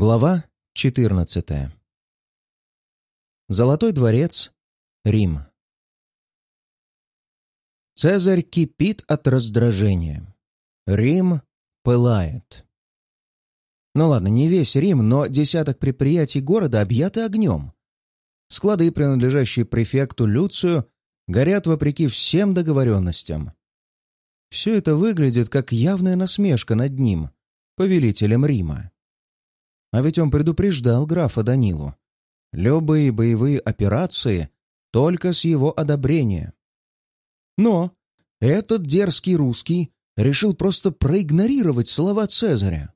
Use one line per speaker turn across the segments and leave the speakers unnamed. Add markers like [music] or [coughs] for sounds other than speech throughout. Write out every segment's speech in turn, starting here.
Глава 14. Золотой дворец, Рим. Цезарь кипит от раздражения. Рим пылает. Ну ладно, не весь Рим, но десяток предприятий города объяты огнем. Склады, принадлежащие префекту Люцию, горят вопреки всем договоренностям. Все это выглядит как явная насмешка над ним, повелителем Рима. А ведь он предупреждал графа Данилу. Любые боевые операции только с его одобрения. Но этот дерзкий русский решил просто проигнорировать слова Цезаря.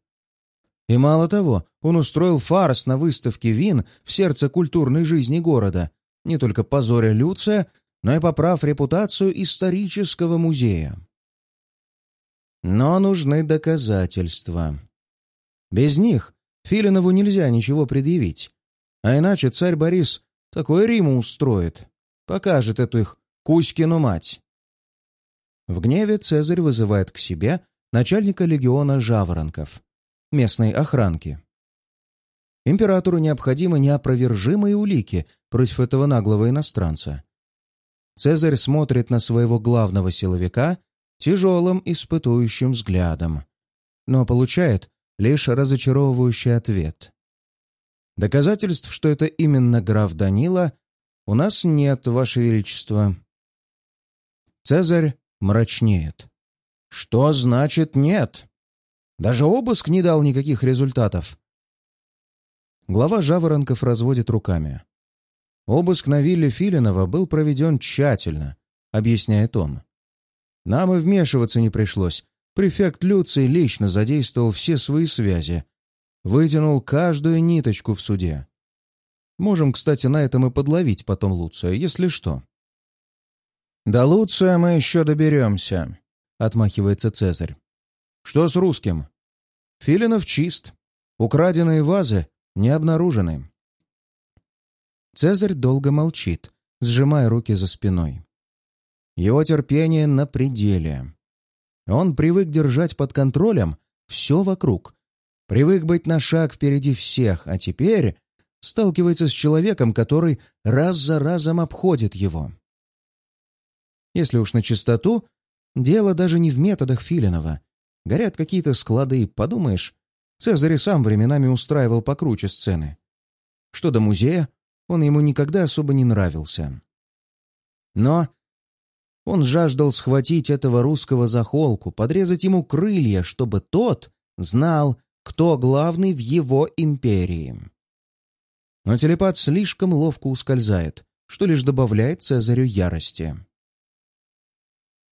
И мало того, он устроил фарс на выставке вин в сердце культурной жизни города, не только позоря Люция, но и поправ репутацию исторического музея. Но нужны доказательства. Без них Филинову нельзя ничего предъявить. А иначе царь Борис такой Риму устроит. Покажет эту их Кузькину мать. В гневе Цезарь вызывает к себе начальника легиона жаворонков, местной охранки. Императору необходимы неопровержимые улики против этого наглого иностранца. Цезарь смотрит на своего главного силовика тяжелым испытующим взглядом, но получает лишь разочаровывающий ответ. Доказательств, что это именно граф Данила, у нас нет, Ваше Величество. Цезарь мрачнеет. Что значит нет? Даже обыск не дал никаких результатов. Глава Жаворонков разводит руками. Обыск на вилле Филинова был проведен тщательно, объясняет он. Нам и вмешиваться не пришлось. Префект Люций лично задействовал все свои связи, вытянул каждую ниточку в суде. Можем, кстати, на этом и подловить потом Луция, если что. «До Луция мы еще доберемся», — отмахивается Цезарь. «Что с русским?» «Филинов чист. Украденные вазы не обнаружены». Цезарь долго молчит, сжимая руки за спиной. Его терпение на пределе. Он привык держать под контролем все вокруг, привык быть на шаг впереди всех, а теперь сталкивается с человеком, который раз за разом обходит его. Если уж на чистоту, дело даже не в методах Филинова. Горят какие-то склады, подумаешь, Цезарь сам временами устраивал покруче сцены. Что до музея, он ему никогда особо не нравился. Но он жаждал схватить этого русского за холку, подрезать ему крылья, чтобы тот знал, кто главный в его империи. Но телепат слишком ловко ускользает, что лишь добавляет Цезарю ярости.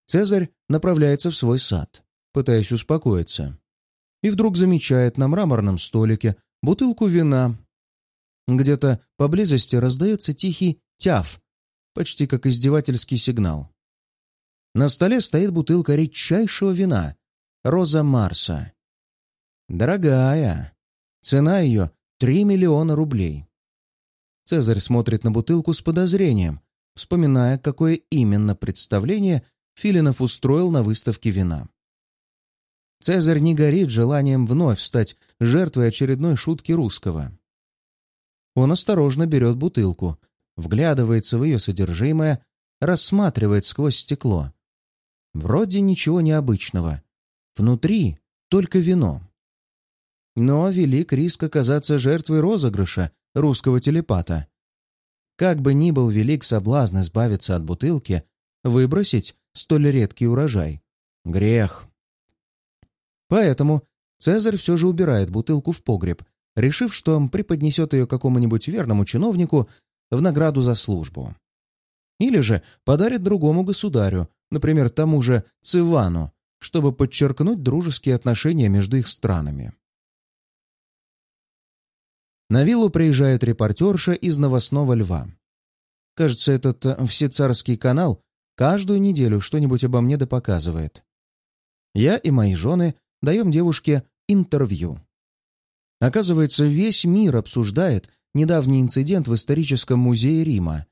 Цезарь направляется в свой сад, пытаясь успокоиться, и вдруг замечает на мраморном столике бутылку вина. Где-то поблизости раздается тихий тяф, почти как издевательский сигнал. На столе стоит бутылка редчайшего вина «Роза Марса». Дорогая. Цена ее — три миллиона рублей. Цезарь смотрит на бутылку с подозрением, вспоминая, какое именно представление Филинов устроил на выставке вина. Цезарь не горит желанием вновь стать жертвой очередной шутки русского. Он осторожно берет бутылку, вглядывается в ее содержимое, рассматривает сквозь стекло. Вроде ничего необычного. Внутри только вино. Но велик риск оказаться жертвой розыгрыша русского телепата. Как бы ни был велик соблазн избавиться от бутылки, выбросить столь редкий урожай. Грех. Поэтому Цезарь все же убирает бутылку в погреб, решив, что преподнесет ее какому-нибудь верному чиновнику в награду за службу. Или же подарит другому государю, например, тому же Цивану, чтобы подчеркнуть дружеские отношения между их странами. На виллу приезжает репортерша из новостного льва. Кажется, этот э, всецарский канал каждую неделю что-нибудь обо мне допоказывает. Я и мои жены даем девушке интервью. Оказывается, весь мир обсуждает недавний инцидент в историческом музее Рима,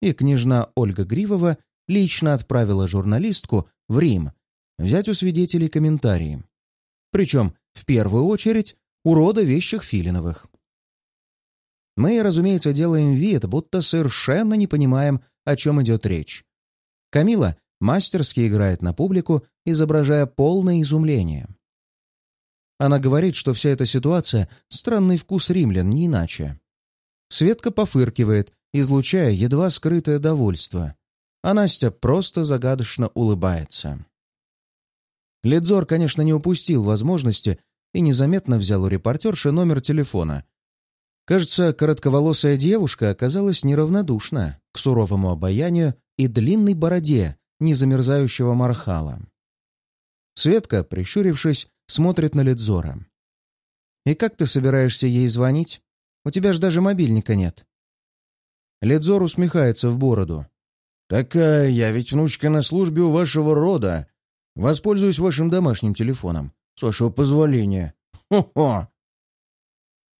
и княжна Ольга Гривова лично отправила журналистку в Рим взять у свидетелей комментарии. Причем, в первую очередь, у вещих Филиновых. Мы, разумеется, делаем вид, будто совершенно не понимаем, о чем идет речь. Камила мастерски играет на публику, изображая полное изумление. Она говорит, что вся эта ситуация — странный вкус римлян, не иначе. Светка пофыркивает, излучая едва скрытое довольство, а Настя просто загадочно улыбается. Ледзор, конечно, не упустил возможности и незаметно взял у репортерши номер телефона. Кажется, коротковолосая девушка оказалась неравнодушна к суровому обаянию и длинной бороде незамерзающего мархала. Светка, прищурившись, смотрит на Ледзора. «И как ты собираешься ей звонить? У тебя же даже мобильника нет». Ледзор усмехается в бороду. «Такая я ведь внучка на службе у вашего рода. Воспользуюсь вашим домашним телефоном. С вашего позволения. Хо-хо!»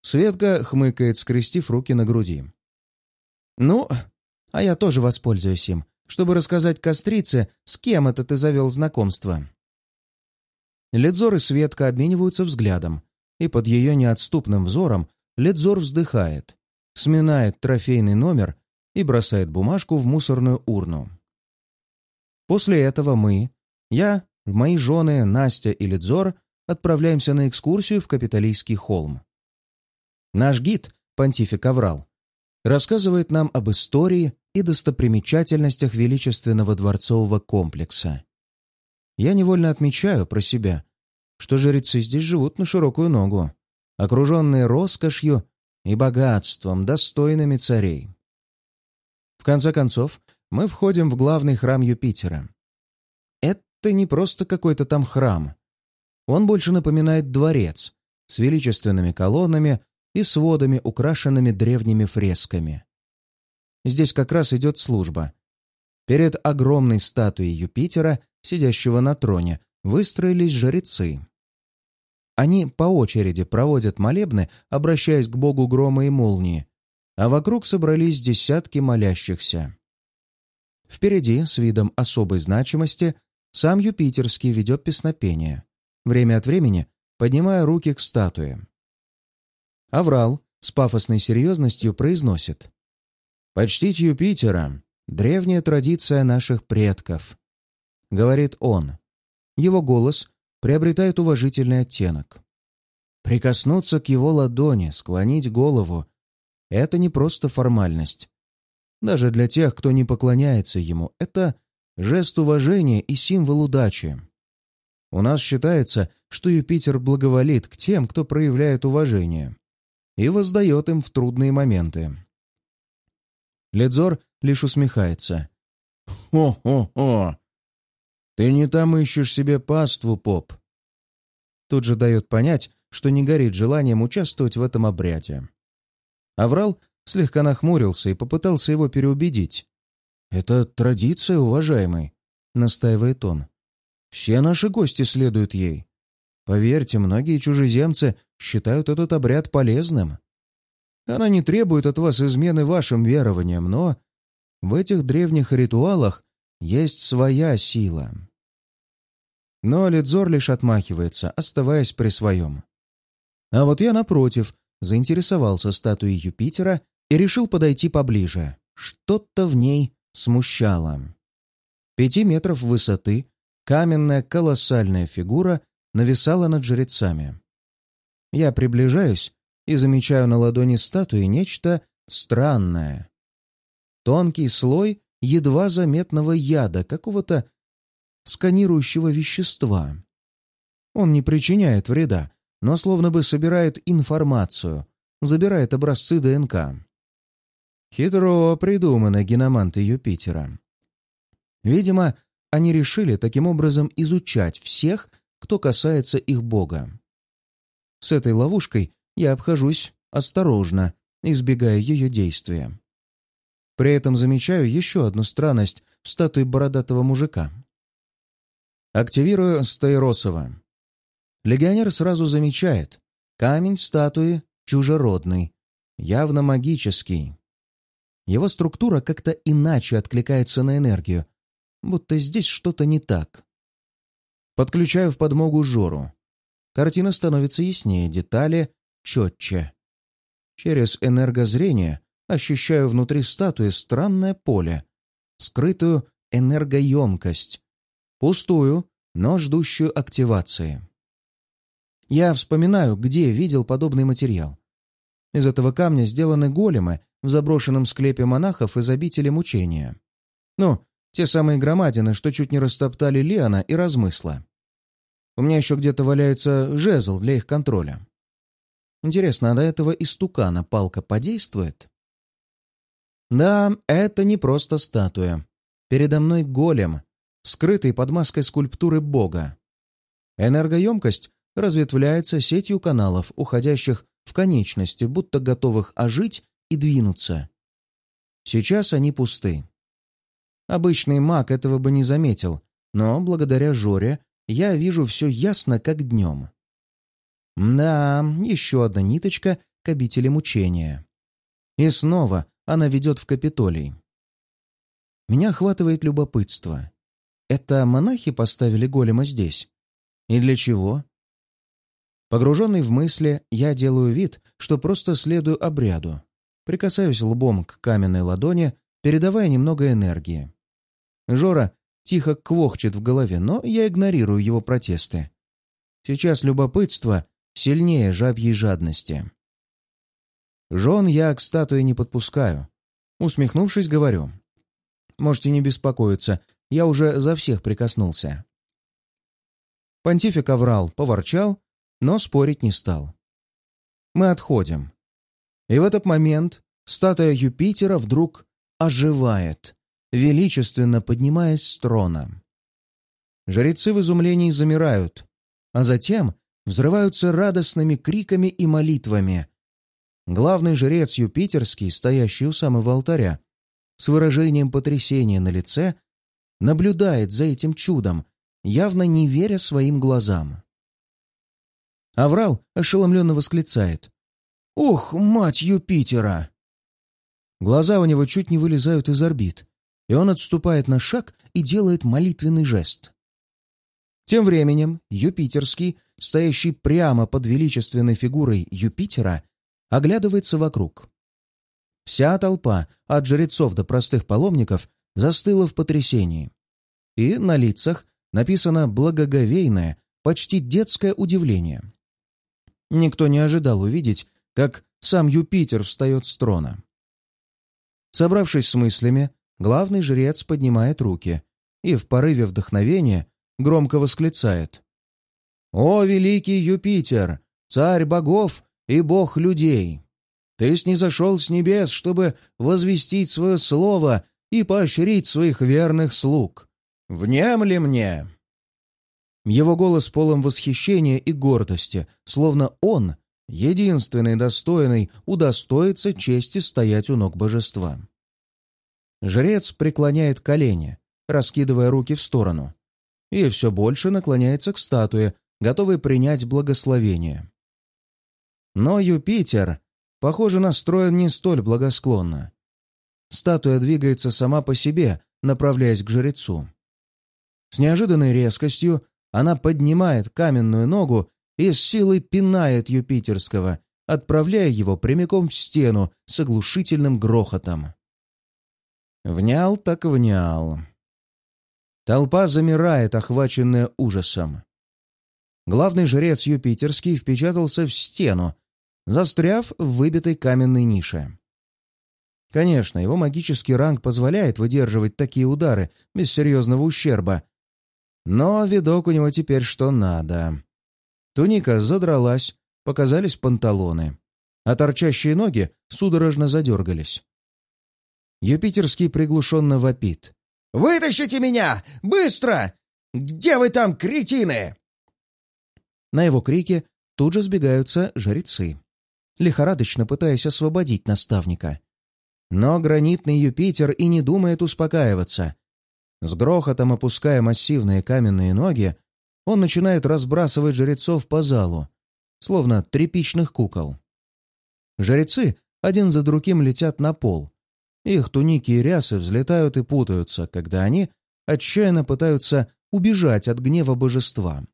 Светка хмыкает, скрестив руки на груди. «Ну, а я тоже воспользуюсь им, чтобы рассказать кострице, с кем это ты завел знакомство». Ледзор и Светка обмениваются взглядом, и под ее неотступным взором Ледзор вздыхает, сминает трофейный номер и бросает бумажку в мусорную урну. После этого мы, я, мои жены Настя и Ледзор, отправляемся на экскурсию в Капитолийский холм. Наш гид, понтифик Аврал, рассказывает нам об истории и достопримечательностях величественного дворцового комплекса. Я невольно отмечаю про себя, что жрецы здесь живут на широкую ногу, окруженные роскошью и богатством, достойными царей. В конце концов, мы входим в главный храм Юпитера. Это не просто какой-то там храм. Он больше напоминает дворец с величественными колоннами и сводами, украшенными древними фресками. Здесь как раз идет служба. Перед огромной статуей Юпитера сидящего на троне, выстроились жрецы. Они по очереди проводят молебны, обращаясь к богу грома и молнии, а вокруг собрались десятки молящихся. Впереди, с видом особой значимости, сам Юпитерский ведет песнопение, время от времени поднимая руки к статуе. Аврал с пафосной серьезностью произносит «Почтить Юпитера — древняя традиция наших предков говорит он. Его голос приобретает уважительный оттенок. Прикоснуться к его ладони, склонить голову — это не просто формальность. Даже для тех, кто не поклоняется ему, это жест уважения и символ удачи. У нас считается, что Юпитер благоволит к тем, кто проявляет уважение, и воздает им в трудные моменты. Ледзор лишь усмехается. «Хо-хо-хо! «Ты не там ищешь себе паству, поп!» Тут же дает понять, что не горит желанием участвовать в этом обряде. Аврал слегка нахмурился и попытался его переубедить. «Это традиция, уважаемый», — настаивает он. «Все наши гости следуют ей. Поверьте, многие чужеземцы считают этот обряд полезным. Она не требует от вас измены вашим верованиям, но в этих древних ритуалах есть своя сила. Но Лидзор лишь отмахивается, оставаясь при своем. А вот я, напротив, заинтересовался статуей Юпитера и решил подойти поближе. Что-то в ней смущало. Пяти метров высоты каменная колоссальная фигура нависала над жрецами. Я приближаюсь и замечаю на ладони статуи нечто странное. Тонкий слой едва заметного яда, какого-то сканирующего вещества. Он не причиняет вреда, но словно бы собирает информацию, забирает образцы ДНК. Хитро придуманы геноманты Юпитера. Видимо, они решили таким образом изучать всех, кто касается их бога. С этой ловушкой я обхожусь осторожно, избегая ее действия. При этом замечаю еще одну странность в статуе бородатого мужика. Активирую Стаиросова. Легионер сразу замечает. Камень статуи чужеродный, явно магический. Его структура как-то иначе откликается на энергию, будто здесь что-то не так. Подключаю в подмогу Жору. картина становится яснее, детали четче. Через энергозрение ощущаю внутри статуи странное поле, скрытую энергоемкость, пустую, но ждущую активации. Я вспоминаю, где видел подобный материал. Из этого камня сделаны големы в заброшенном склепе монахов из обители мучения. Ну, те самые громадины, что чуть не растоптали Леона и размысла. У меня еще где-то валяется жезл для их контроля. Интересно, а до этого истукана палка подействует? Да, это не просто статуя. Передо мной голем, скрытый под маской скульптуры бога. Энергоемкость разветвляется сетью каналов, уходящих в конечности, будто готовых ожить и двинуться. Сейчас они пусты. Обычный маг этого бы не заметил, но благодаря Жоре я вижу все ясно, как днем. Да, еще одна ниточка к обители мучения. И снова она ведет в Капитолий. Меня охватывает любопытство. Это монахи поставили голема здесь? И для чего? Погруженный в мысли, я делаю вид, что просто следую обряду. Прикасаюсь лбом к каменной ладони, передавая немного энергии. Жора тихо квохчет в голове, но я игнорирую его протесты. Сейчас любопытство сильнее жабьей жадности. Жен я к статуе не подпускаю. Усмехнувшись, говорю. Можете не беспокоиться, я уже за всех прикоснулся. Понтифик оврал, поворчал но спорить не стал. Мы отходим. И в этот момент статуя Юпитера вдруг оживает, величественно поднимаясь с трона. Жрецы в изумлении замирают, а затем взрываются радостными криками и молитвами. Главный жрец Юпитерский, стоящий у самого алтаря, с выражением потрясения на лице, наблюдает за этим чудом, явно не веря своим глазам. Аврал ошеломленно восклицает. «Ох, мать Юпитера!» Глаза у него чуть не вылезают из орбит, и он отступает на шаг и делает молитвенный жест. Тем временем Юпитерский, стоящий прямо под величественной фигурой Юпитера, оглядывается вокруг. Вся толпа, от жрецов до простых паломников, застыла в потрясении. И на лицах написано благоговейное, почти детское удивление. Никто не ожидал увидеть, как сам Юпитер встает с трона. Собравшись с мыслями, главный жрец поднимает руки и в порыве вдохновения громко восклицает. «О, великий Юпитер, царь богов и бог людей! Ты снизошел с небес, чтобы возвестить свое слово и поощрить своих верных слуг. Внемли мне!» Его голос полон восхищения и гордости, словно он, единственный достойный, удостоится чести стоять у ног божества. Жрец преклоняет колени, раскидывая руки в сторону, и все больше наклоняется к статуе, готовый принять благословение. Но Юпитер, похоже, настроен не столь благосклонно. Статуя двигается сама по себе, направляясь к жрецу. С неожиданной резкостью она поднимает каменную ногу и с силой пинает Юпитерского, отправляя его прямиком в стену с оглушительным грохотом. Внял так внял. Толпа замирает, охваченная ужасом. Главный жрец Юпитерский впечатался в стену, застряв в выбитой каменной нише. Конечно, его магический ранг позволяет выдерживать такие удары без серьезного ущерба, но видок у него теперь что надо. Туника задралась, показались панталоны, а торчащие ноги судорожно задергались. Юпитерский приглушенно вопит. «Вытащите меня! Быстро! Где вы там, кретины?» На его крики тут же сбегаются жрецы, лихорадочно пытаясь освободить наставника. Но гранитный Юпитер и не думает успокаиваться. С грохотом опуская массивные каменные ноги, он начинает разбрасывать жрецов по залу, словно тряпичных кукол. Жрецы один за другим летят на пол. Их туники и рясы взлетают и путаются, когда они отчаянно пытаются убежать от гнева божества.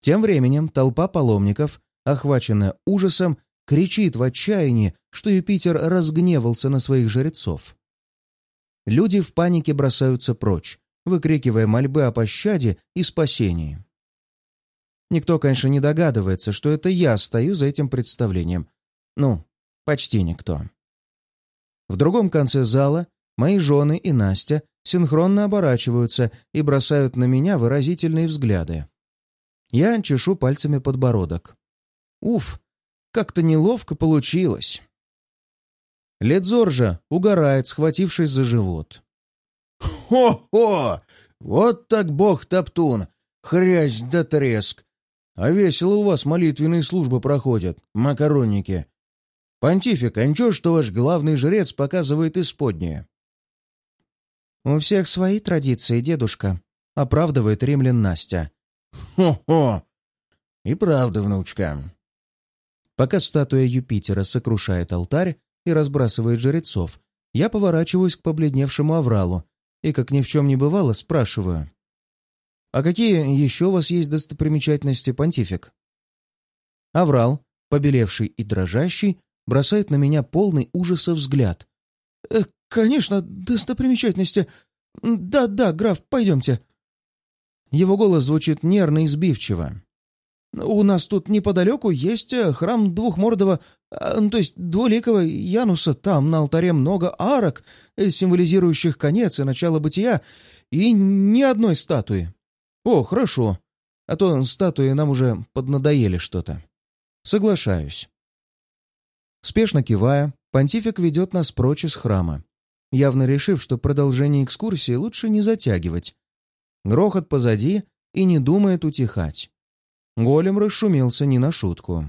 Тем временем толпа паломников, охваченная ужасом, кричит в отчаянии, что Юпитер разгневался на своих жрецов. Люди в панике бросаются прочь, выкрикивая мольбы о пощаде и спасении. Никто, конечно, не догадывается, что это я стою за этим представлением. Ну, почти никто. В другом конце зала мои жены и Настя синхронно оборачиваются и бросают на меня выразительные взгляды. Я чешу пальцами подбородок. Уф, как-то неловко получилось. Ледзор же угорает, схватившись за живот.
«Хо-хо! Вот так бог-топтун! Хрясь да треск! А весело у вас молитвенные службы проходят, макаронники. Понтифик, а ничего, что ваш главный жрец показывает исподнее?»
«У всех свои традиции, дедушка», — оправдывает римлян Настя.
«Хо-хо! И правда, внучка».
Пока статуя Юпитера сокрушает алтарь и разбрасывает жрецов, я поворачиваюсь к побледневшему Авралу и, как ни в чем не бывало, спрашиваю. «А какие еще у вас есть достопримечательности, понтифик?» Аврал, побелевший и дрожащий, бросает на меня полный ужаса взгляд.
«Э, «Конечно, достопримечательности. Да-да, граф, пойдемте».
Его голос звучит нервно и сбивчиво.
«У нас тут неподалеку есть э, храм двухмордого, э, ну, то есть двуликого Януса. Там на алтаре много арок, символизирующих конец и начало бытия, и ни одной статуи».
«О, хорошо. А то статуи нам уже поднадоели что-то». «Соглашаюсь». Спешно кивая, понтифик ведет нас прочь из храма, явно решив, что продолжение экскурсии лучше не затягивать. Грохот позади и не думает утихать. Голем расшумелся не на шутку.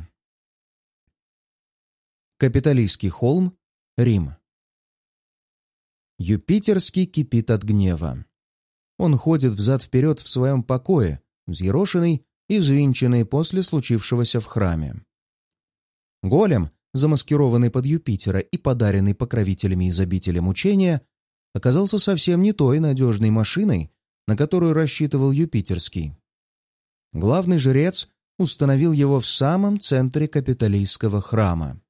Капиталистский холм, Рим. Юпитерский кипит от гнева. Он ходит взад-вперед в своем покое, взъерошенный и взвинченный после случившегося в храме. Голем замаскированный под Юпитера и подаренный покровителями из обители мучения, оказался совсем не той надежной машиной, на которую рассчитывал Юпитерский. Главный жрец установил его в самом центре капитолийского храма,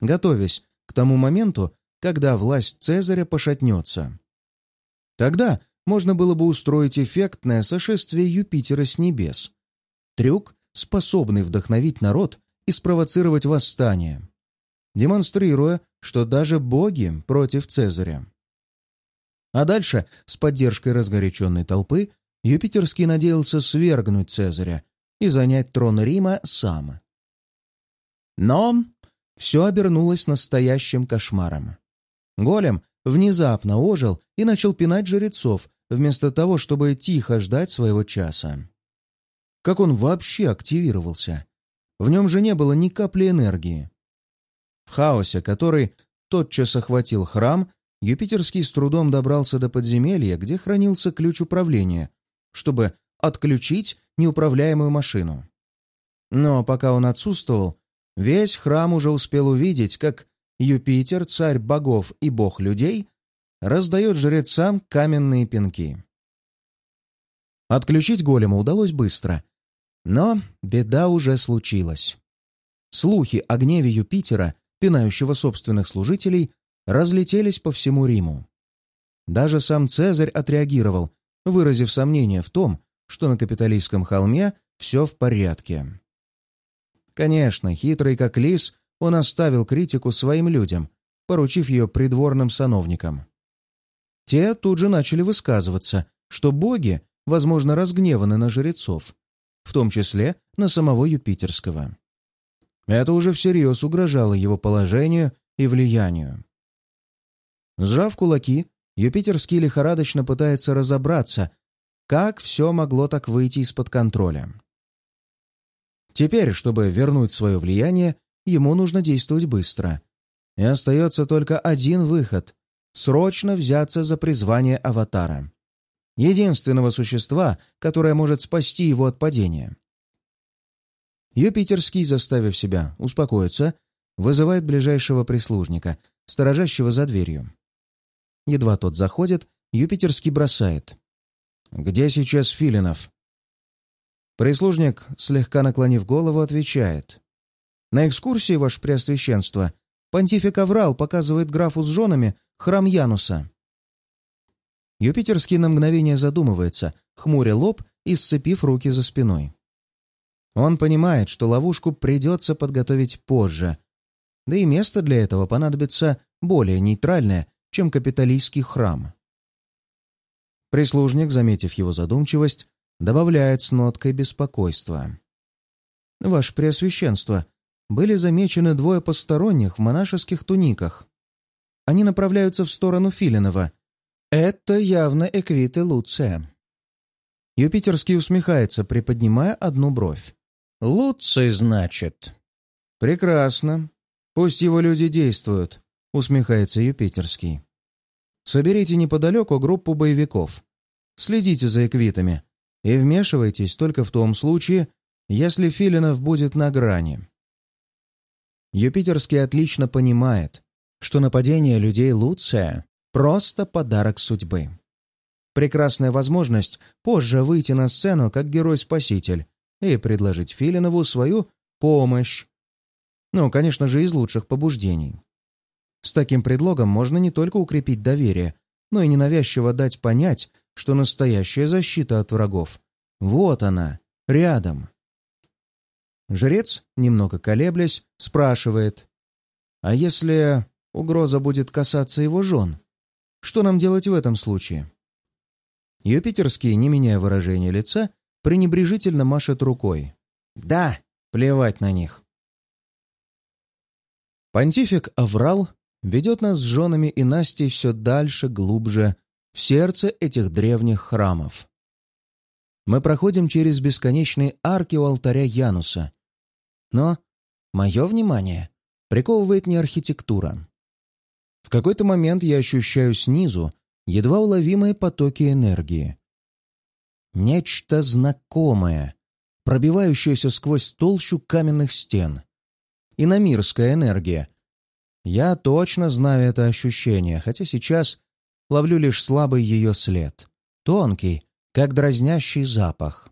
готовясь к тому моменту, когда власть Цезаря пошатнется. Тогда можно было бы устроить эффектное сошествие Юпитера с небес. Трюк, способный вдохновить народ и спровоцировать восстание демонстрируя, что даже боги против Цезаря. А дальше, с поддержкой разгоряченной толпы, Юпитерский надеялся свергнуть Цезаря и занять трон Рима сам. Но все обернулось настоящим кошмаром. Голем внезапно ожил и начал пинать жрецов, вместо того, чтобы тихо ждать своего часа. Как он вообще активировался? В нем же не было ни капли энергии. В хаосе, который тотчас охватил храм, Юпитерский с трудом добрался до подземелья, где хранился ключ управления, чтобы отключить неуправляемую машину. Но пока он отсутствовал, весь храм уже успел увидеть, как Юпитер, царь богов и бог людей, раздает жрецам каменные пинки. Отключить голема удалось быстро, но беда уже случилась. Слухи о гневе Юпитера пинающего собственных служителей, разлетелись по всему Риму. Даже сам Цезарь отреагировал, выразив сомнение в том, что на капиталистском холме все в порядке. Конечно, хитрый как лис, он оставил критику своим людям, поручив ее придворным сановникам. Те тут же начали высказываться, что боги, возможно, разгневаны на жрецов, в том числе на самого Юпитерского. Это уже всерьез угрожало его положению и влиянию. Сжав кулаки, Юпитерский лихорадочно пытается разобраться, как все могло так выйти из-под контроля. Теперь, чтобы вернуть свое влияние, ему нужно действовать быстро. И остается только один выход — срочно взяться за призвание Аватара. Единственного существа, которое может спасти его от падения. Юпитерский, заставив себя успокоиться, вызывает ближайшего прислужника, сторожащего за дверью. Едва тот заходит, Юпитерский бросает. «Где сейчас Филинов?» Прислужник, слегка наклонив голову, отвечает. «На экскурсии, ваше преосвященство, понтифик Аврал показывает графу с женами храм Януса». Юпитерский на мгновение задумывается, хмуря лоб и сцепив руки за спиной. Он понимает, что ловушку придется подготовить позже, да и место для этого понадобится более нейтральное, чем капиталистский храм. Прислужник, заметив его задумчивость, добавляет с ноткой беспокойства. «Ваше Преосвященство, были замечены двое посторонних в монашеских туниках. Они направляются в сторону Филинова. Это явно эквиты Луция». Юпитерский усмехается, приподнимая одну бровь. «Луций, значит?» «Прекрасно. Пусть его люди действуют», — усмехается Юпитерский. «Соберите неподалеку группу боевиков. Следите за эквитами и вмешивайтесь только в том случае, если Филинов будет на грани». Юпитерский отлично понимает, что нападение людей Луция — просто подарок судьбы. Прекрасная возможность позже выйти на сцену как герой-спаситель и предложить Филинову свою помощь. Ну, конечно же, из лучших побуждений. С таким предлогом можно не только укрепить доверие, но и ненавязчиво дать понять, что настоящая защита от врагов. Вот она, рядом. Жрец, немного колеблясь, спрашивает. «А если угроза будет касаться его жен? Что нам делать в этом случае?» Юпитерский, не меняя выражения лица, пренебрежительно машет рукой. «Да, плевать на них». Понтифик Аврал ведет нас с женами и Настей все дальше, глубже, в сердце этих древних храмов. Мы проходим через бесконечные арки у алтаря Януса. Но мое внимание приковывает не архитектура. В какой-то момент я ощущаю снизу едва уловимые потоки энергии. Нечто знакомое, пробивающееся сквозь толщу каменных стен. Иномирская энергия. Я точно знаю это ощущение, хотя сейчас ловлю лишь слабый ее след. Тонкий, как дразнящий запах.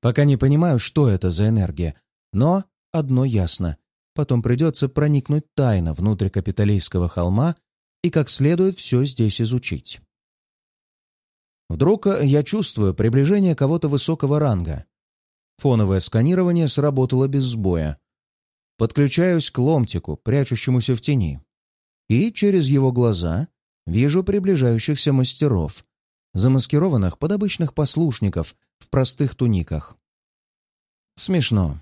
Пока не понимаю, что это за энергия, но одно ясно. Потом придется проникнуть тайно внутрь капиталистского холма и как следует все здесь изучить. Вдруг я чувствую приближение кого-то высокого ранга. Фоновое сканирование сработало без сбоя. Подключаюсь к ломтику, прячущемуся в тени. И через его глаза вижу приближающихся мастеров, замаскированных под обычных послушников в простых туниках. Смешно.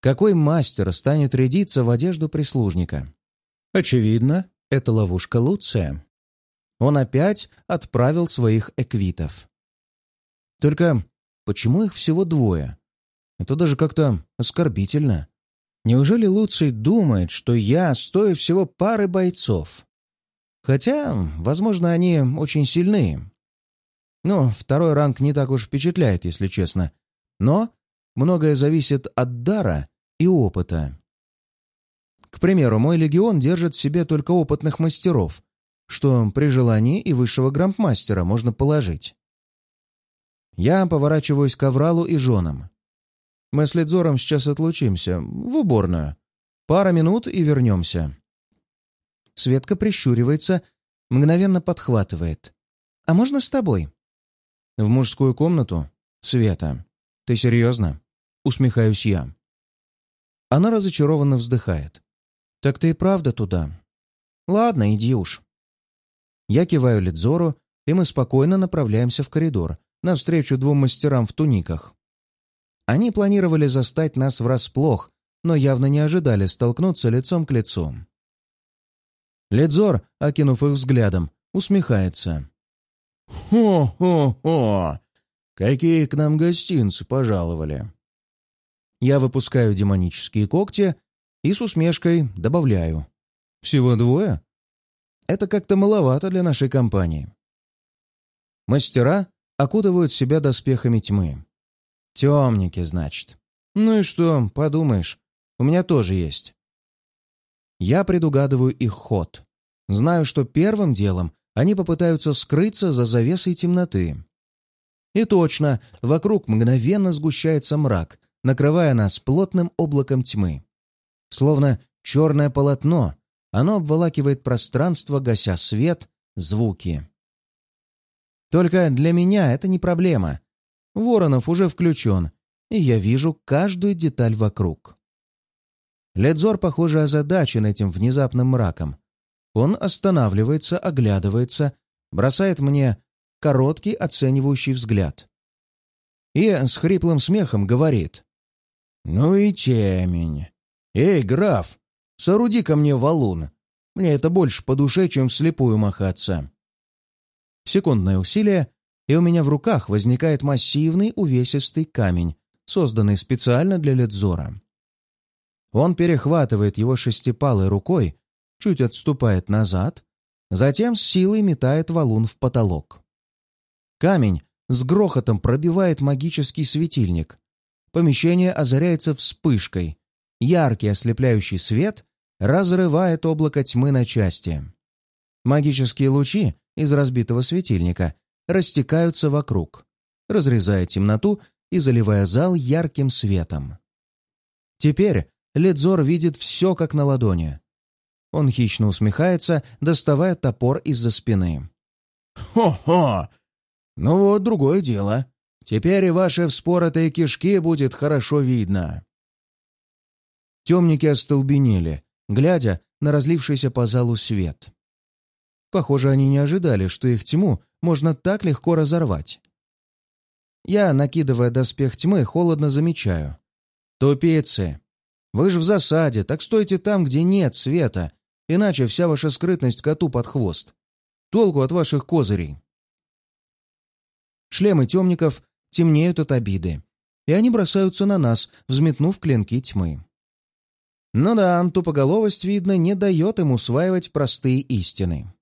Какой мастер станет рядиться в одежду прислужника? Очевидно, это ловушка Луция. Он опять отправил своих эквитов. Только почему их всего двое? Это даже как-то оскорбительно. Неужели Луций думает, что я стою всего пары бойцов? Хотя, возможно, они очень сильны. Ну, второй ранг не так уж впечатляет, если честно. Но многое зависит от дара и опыта. К примеру, мой легион держит в себе только опытных мастеров, что при желании и высшего грампмастера можно положить. Я поворачиваюсь к Авралу и женам. Мы с Лидзором сейчас отлучимся, в уборную. Пара минут и вернемся. Светка прищуривается, мгновенно подхватывает. «А можно с тобой?» «В мужскую комнату? Света. Ты серьезно?» Усмехаюсь я. Она разочарованно вздыхает. «Так ты и правда туда?» «Ладно, иди уж». Я киваю Лидзору, и мы спокойно направляемся в коридор, навстречу двум мастерам в туниках. Они планировали застать нас врасплох, но явно не ожидали столкнуться лицом к лицу. Лидзор, окинув их взглядом, усмехается. «Хо-хо-хо! Какие к нам гостинцы пожаловали!» Я выпускаю демонические когти и с усмешкой добавляю. «Всего двое? Это как-то маловато для нашей компании». Мастера окутывают себя доспехами тьмы. Темники, значит. Ну и что, подумаешь, у меня тоже есть. Я предугадываю их ход. Знаю, что первым делом они попытаются скрыться за завесой темноты. И точно, вокруг мгновенно сгущается мрак, накрывая нас плотным облаком тьмы. Словно черное полотно, оно обволакивает пространство, гася свет, звуки. Только для меня это не проблема. Воронов уже включен, и я вижу каждую деталь вокруг. Ледзор, похоже, озадачен этим внезапным мраком. Он останавливается, оглядывается, бросает мне короткий оценивающий взгляд. И с хриплым смехом говорит. «Ну и темень. Эй, граф, сооруди ко мне валун. Мне это больше по душе, чем вслепую махаться». Секундное усилие, и у меня в руках возникает массивный увесистый камень, созданный специально для Ледзора. Он перехватывает его шестипалой рукой, чуть отступает назад, затем с силой метает валун в потолок. Камень с грохотом пробивает магический светильник. Помещение озаряется вспышкой. Яркий ослепляющий свет разрывает облако тьмы на части. Магические лучи из разбитого светильника растекаются вокруг, разрезая темноту и заливая зал ярким светом. Теперь Ледзор видит все как на ладони. Он хищно усмехается, доставая топор из-за спины. «Хо-хо! Ну вот, другое дело. Теперь и ваши вспоротые кишки будет хорошо видно». Темники остолбенели, глядя на разлившийся по залу свет. Похоже, они не ожидали, что их тьму можно так легко разорвать. Я, накидывая доспех тьмы, холодно замечаю. «Тупицы! Вы же в засаде, так стойте там, где нет света, иначе вся ваша скрытность коту под хвост. Толку от ваших козырей!» Шлемы темников темнеют от обиды, и они бросаются на нас, взметнув клинки тьмы. Ну да, тупоголовость, видно, не дает им усваивать простые истины.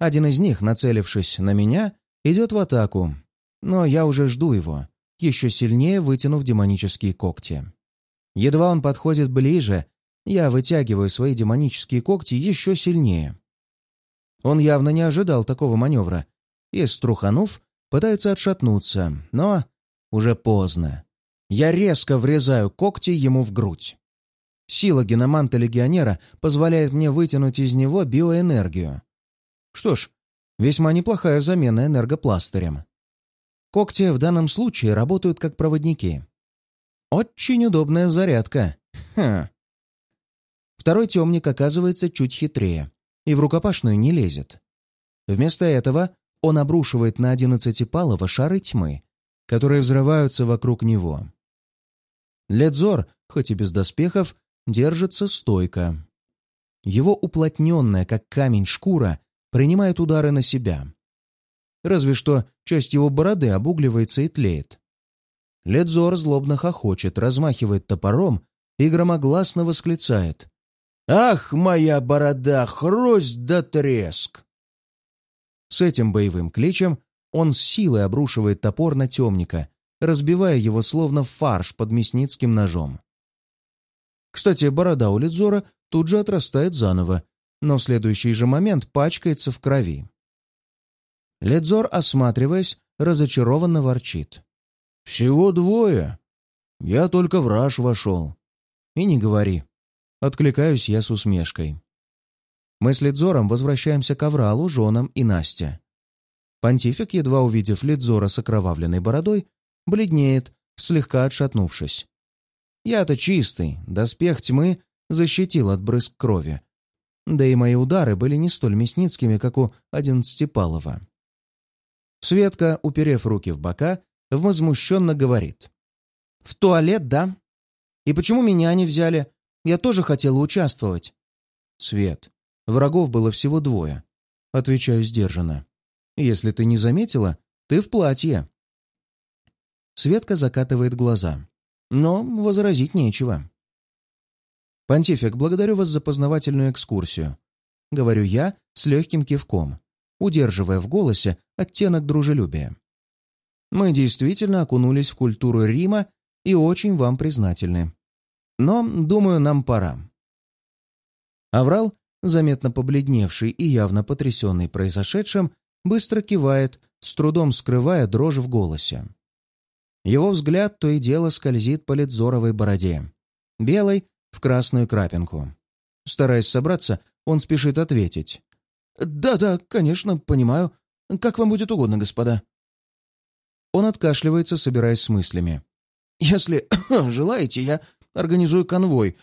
Один из них, нацелившись на меня, идет в атаку, но я уже жду его, еще сильнее вытянув демонические когти. Едва он подходит ближе, я вытягиваю свои демонические когти еще сильнее. Он явно не ожидал такого маневра и, струханув, пытается отшатнуться, но уже поздно. Я резко врезаю когти ему в грудь. Сила геноманта-легионера позволяет мне вытянуть из него биоэнергию. Что ж, весьма неплохая замена энергопластырем. Когти в данном случае работают как проводники. Очень удобная зарядка. Хм. Второй темник оказывается чуть хитрее и в рукопашную не лезет. Вместо этого он обрушивает на одиннадцатипалого шары тьмы, которые взрываются вокруг него. Ледзор, хоть и без доспехов, держится стойко. Его уплотненная, как камень, шкура принимает удары на себя. Разве что часть его бороды обугливается и тлеет. Ледзор злобно хохочет, размахивает топором и громогласно восклицает. «Ах, моя борода, хрусть да треск!» С этим боевым кличем он с силой обрушивает топор на темника, разбивая его словно фарш под мясницким ножом. Кстати, борода у Ледзора тут же отрастает заново, но в следующий же момент пачкается в крови. Ледзор, осматриваясь, разочарованно ворчит. «Всего двое. Я только в раж вошел». «И не говори». Откликаюсь я с усмешкой. Мы с Ледзором возвращаемся к Авралу, женам и Насте. Понтифик, едва увидев Ледзора с окровавленной бородой, бледнеет, слегка отшатнувшись. Я-то чистый, доспех тьмы защитил от брызг крови, да и мои удары были не столь мясницкими, как у Одиннадцатипалова. Светка, уперев руки в бока, возмущенно говорит. «В туалет, да? И почему меня не взяли? Я тоже хотела участвовать». «Свет, врагов было всего двое», — отвечаю сдержанно. «Если ты не заметила, ты в платье». Светка закатывает глаза. Но возразить нечего. «Понтифик, благодарю вас за познавательную экскурсию», — говорю я с легким кивком, удерживая в голосе оттенок дружелюбия. «Мы действительно окунулись в культуру Рима и очень вам признательны. Но, думаю, нам пора». Аврал, заметно побледневший и явно потрясенный произошедшим, быстро кивает, с трудом скрывая дрожь в голосе. Его взгляд то и дело скользит по ледзоровой бороде, белой в красную крапинку. Стараясь собраться, он спешит ответить. «Да-да, конечно, понимаю. Как вам будет угодно, господа». Он откашливается, собираясь с мыслями. «Если [coughs] желаете, я организую конвой.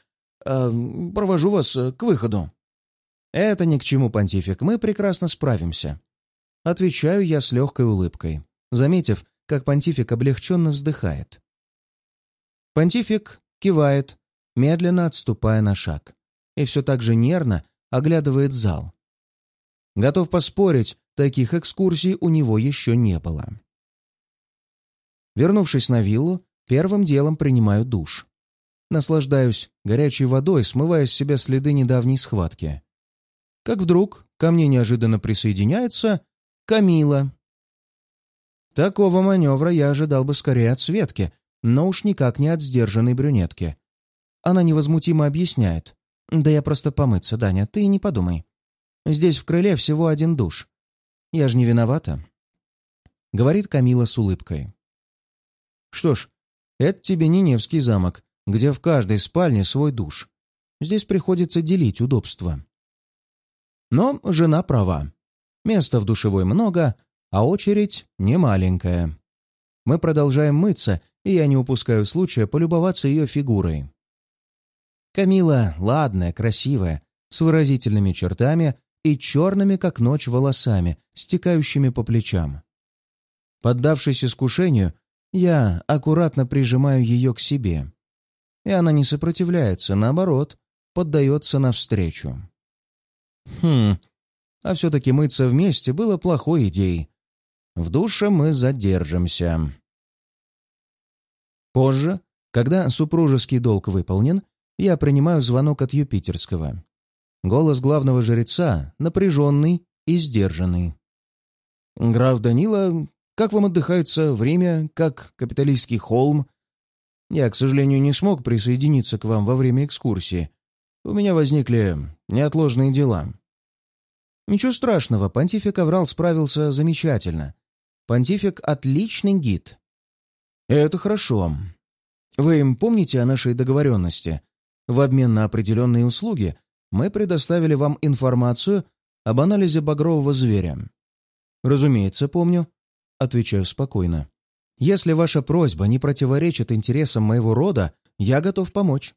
Э, провожу вас к выходу». «Это ни к чему, понтифик, мы прекрасно справимся». Отвечаю я с легкой улыбкой, заметив, как понтифик облегченно вздыхает. Понтифик кивает, медленно отступая на шаг, и все так же нервно оглядывает зал. Готов поспорить, таких экскурсий у него еще не было. Вернувшись на виллу, первым делом принимаю душ. Наслаждаюсь горячей водой, смывая с себя следы недавней схватки. Как вдруг ко мне неожиданно присоединяется Камила. Такого маневра я ожидал бы скорее от Светки, но уж никак не от сдержанной брюнетки. Она невозмутимо объясняет. «Да я просто помыться, Даня, ты не подумай. Здесь в крыле всего один душ. Я же не виновата», — говорит Камила с улыбкой. «Что ж, это тебе не Невский замок, где в каждой спальне свой душ. Здесь приходится делить удобства». Но жена права. Места в душевой много, а очередь не маленькая. Мы продолжаем мыться, и я не упускаю случая полюбоваться ее фигурой. Камила ладная, красивая, с выразительными чертами и черными, как ночь, волосами, стекающими по плечам. Поддавшись искушению, я аккуратно прижимаю ее к себе. И она не сопротивляется, наоборот, поддается навстречу. Хм, а все-таки мыться вместе было плохой идеей. В душе мы задержимся. Позже, когда супружеский долг выполнен, я принимаю звонок от Юпитерского. Голос главного жреца напряженный и сдержанный. «Граф Данила, как вам отдыхается время, как капиталистский холм? Я, к сожалению, не смог присоединиться к вам во время экскурсии. У меня возникли неотложные дела». Ничего страшного, понтифик Аврал справился замечательно. Понтифик — отличный гид. Это хорошо. Вы им помните о нашей договоренности? В обмен на определенные услуги мы предоставили вам информацию об анализе багрового зверя. Разумеется, помню. Отвечаю спокойно. Если ваша просьба не противоречит интересам моего рода, я готов помочь.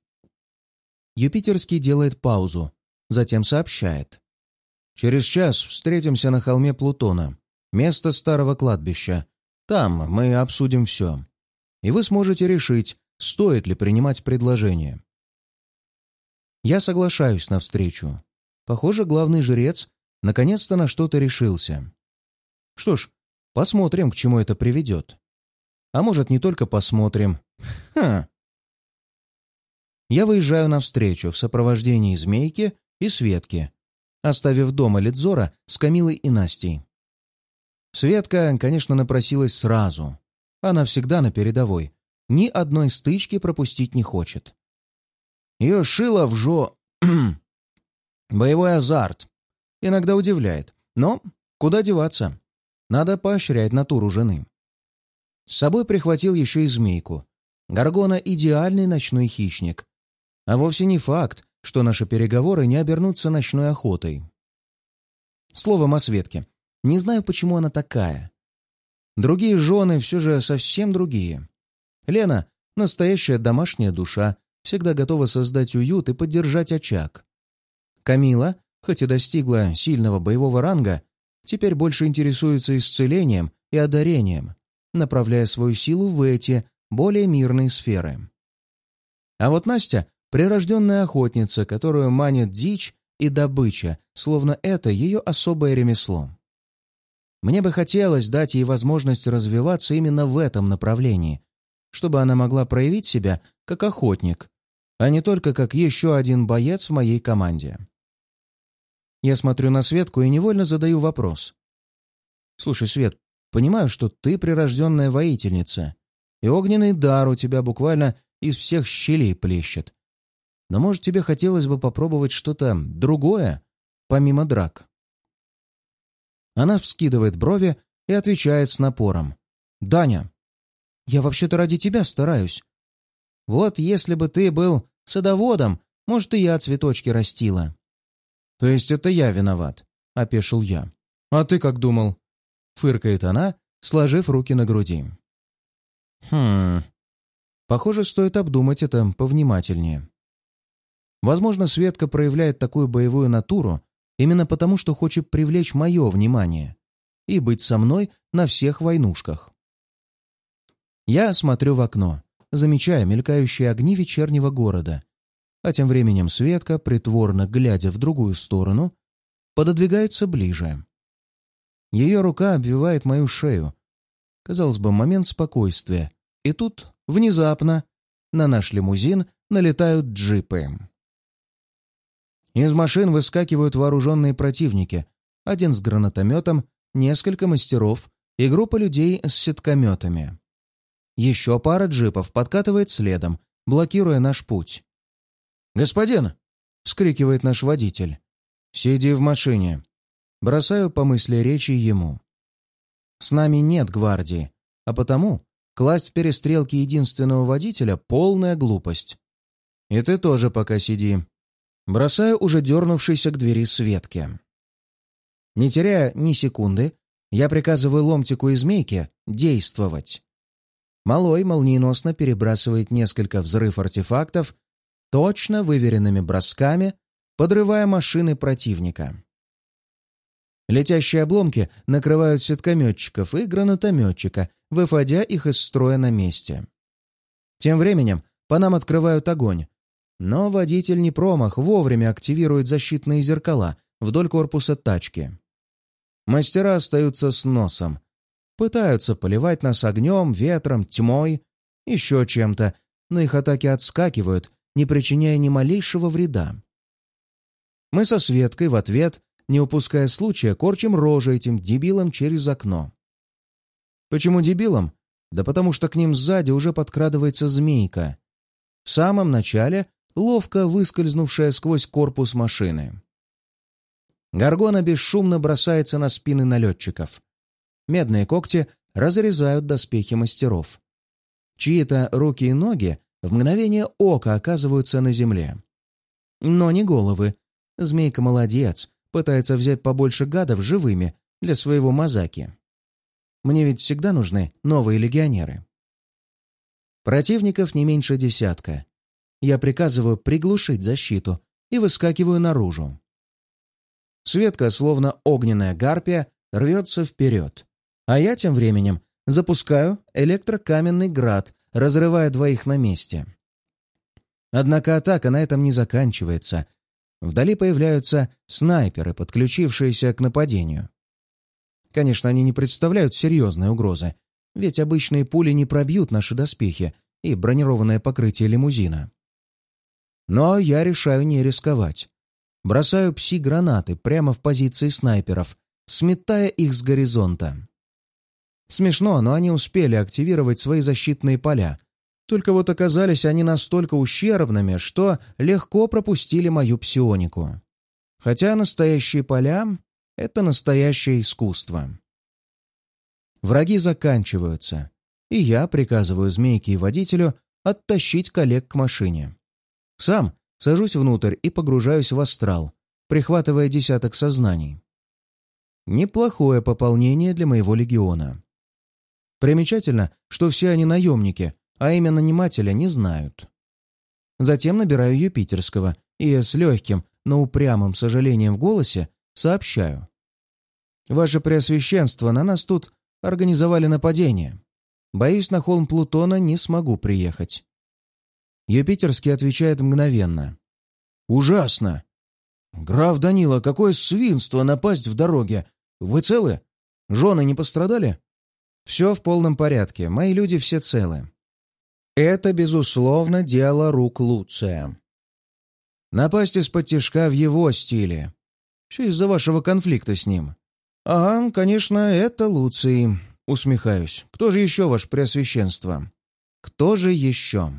Юпитерский делает паузу, затем сообщает. Через час встретимся на холме Плутона, место старого кладбища. Там мы обсудим все. И вы сможете решить, стоит ли принимать предложение. Я соглашаюсь на встречу. Похоже, главный жрец наконец-то на что-то решился. Что ж, посмотрим, к чему это приведет. А может, не только посмотрим. Ха! Я выезжаю навстречу в сопровождении Змейки и Светки, оставив дома Лидзора с Камилой и Настей. Светка, конечно, напросилась сразу. Она всегда на передовой. Ни одной стычки пропустить не хочет. Ее шило в жо... [clears throat] Боевой азарт. Иногда удивляет. Но куда деваться? Надо поощрять натуру жены. С собой прихватил еще и змейку. Гаргона — идеальный ночной хищник. А вовсе не факт, что наши переговоры не обернутся ночной охотой. Словом о Светке. Не знаю, почему она такая. Другие жены все же совсем другие. Лена — настоящая домашняя душа, всегда готова создать уют и поддержать очаг. Камила, хоть и достигла сильного боевого ранга, теперь больше интересуется исцелением и одарением, направляя свою силу в эти более мирные сферы. А вот Настя Прирожденная охотница, которую манит дичь и добыча, словно это ее особое ремесло. Мне бы хотелось дать ей возможность развиваться именно в этом направлении, чтобы она могла проявить себя как охотник, а не только как еще один боец в моей команде. Я смотрю на Светку и невольно задаю вопрос. «Слушай, Свет, понимаю, что ты прирожденная воительница, и огненный дар у тебя буквально из всех щелей плещет. Но, может, тебе хотелось бы попробовать что-то другое, помимо драк?» Она вскидывает брови и отвечает с напором. «Даня, я вообще-то ради тебя стараюсь. Вот если бы ты был садоводом, может, и я цветочки растила». «То есть это я виноват?» — опешил я. «А ты как думал?» — фыркает она, сложив руки на груди. «Хм... Похоже, стоит обдумать это повнимательнее. Возможно, Светка проявляет такую боевую натуру именно потому, что хочет привлечь мое внимание и быть со мной на всех войнушках. Я смотрю в окно, замечая мелькающие огни вечернего города, а тем временем Светка, притворно глядя в другую сторону, пододвигается ближе. Ее рука обвивает мою шею. Казалось бы, момент спокойствия. И тут, внезапно, на наш лимузин налетают джипы. Из машин выскакивают вооруженные противники. Один с гранатометом, несколько мастеров и группа людей с сеткометами. Еще пара джипов подкатывает следом, блокируя наш путь. «Господин!» — вскрикивает наш водитель. «Сиди в машине». Бросаю по мысли речи ему. С нами нет гвардии, а потому класть в перестрелки единственного водителя — полная глупость. И ты тоже пока сиди. Бросаю уже дернувшийся к двери Светки. Не теряя ни секунды, я приказываю ломтику и змейке действовать. Малой молниеносно перебрасывает несколько взрыв-артефактов, точно выверенными бросками, подрывая машины противника. Летящие обломки накрывают сеткометчиков и гранатометчика, выводя их из строя на месте. Тем временем по нам открывают огонь, но водитель не промах вовремя активирует защитные зеркала вдоль корпуса тачки. Мастера остаются с носом. Пытаются поливать нас огнем, ветром, тьмой, еще чем-то, но их атаки отскакивают, не причиняя ни малейшего вреда. Мы со Светкой в ответ, не упуская случая, корчим рожи этим дебилам через окно. Почему дебилам? Да потому что к ним сзади уже подкрадывается змейка. В самом начале ловко выскользнувшая сквозь корпус машины. Гаргона бесшумно бросается на спины налетчиков. Медные когти разрезают доспехи мастеров. Чьи-то руки и ноги в мгновение ока оказываются на земле. Но не головы. Змейка молодец, пытается взять побольше гадов живыми для своего мазаки. Мне ведь всегда нужны новые легионеры. Противников не меньше десятка. Я приказываю приглушить защиту и выскакиваю наружу. Светка, словно огненная гарпия, рвется вперед. А я тем временем запускаю электрокаменный град, разрывая двоих на месте. Однако атака на этом не заканчивается. Вдали появляются снайперы, подключившиеся к нападению. Конечно, они не представляют серьезной угрозы, ведь обычные пули не пробьют наши доспехи и бронированное покрытие лимузина. Но я решаю не рисковать. Бросаю пси-гранаты прямо в позиции снайперов, сметая их с горизонта. Смешно, но они успели активировать свои защитные поля. Только вот оказались они настолько ущербными, что легко пропустили мою псионику. Хотя настоящие поля — это настоящее искусство. Враги заканчиваются, и я приказываю змейке и водителю оттащить коллег к машине. Сам сажусь внутрь и погружаюсь в астрал, прихватывая десяток сознаний. Неплохое пополнение для моего легиона. Примечательно, что все они наемники, а именно нанимателя не знают. Затем набираю Юпитерского и с легким, но упрямым сожалением в голосе сообщаю. «Ваше Преосвященство, на нас тут организовали нападение. Боюсь, на холм Плутона не смогу приехать. Юпитерский отвечает мгновенно. «Ужасно! Граф Данила, какое свинство напасть в дороге! Вы целы? Жены не пострадали?» «Все в полном порядке, мои люди все целы». Это, безусловно, дело рук Луция. Напасть из-под тяжка в его стиле. Все из-за вашего конфликта с ним. «Ага, конечно, это Луций», — усмехаюсь. «Кто же еще, ваше преосвященство?» «Кто же еще?»